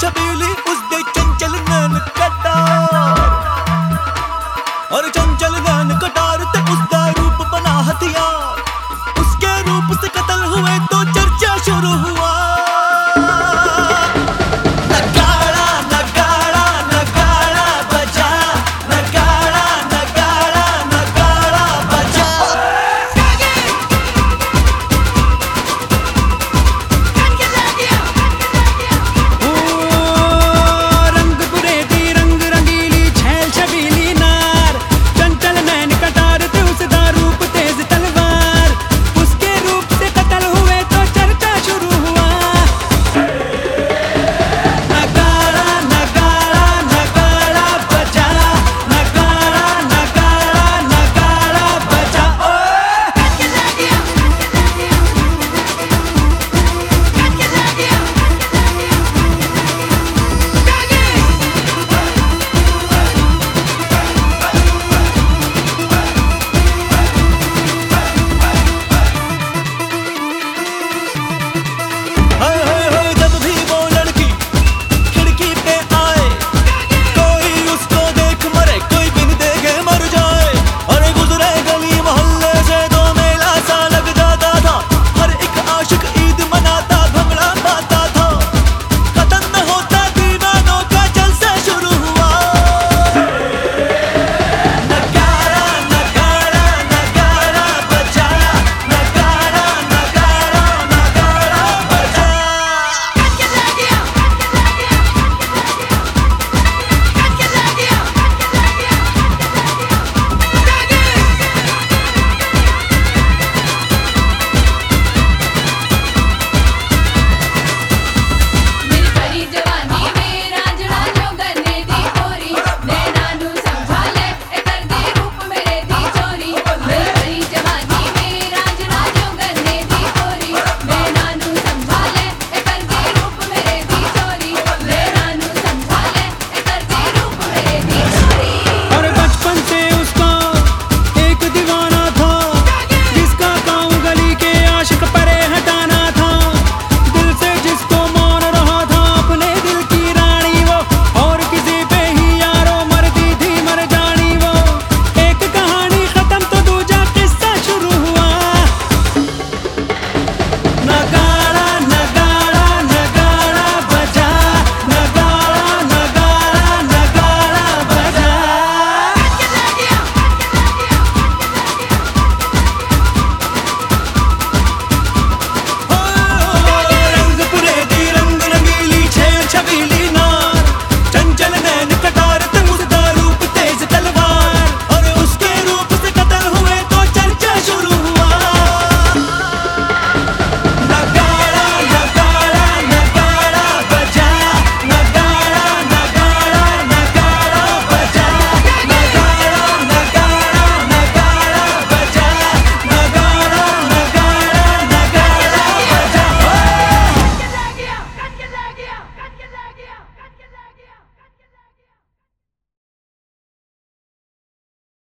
Chubby be.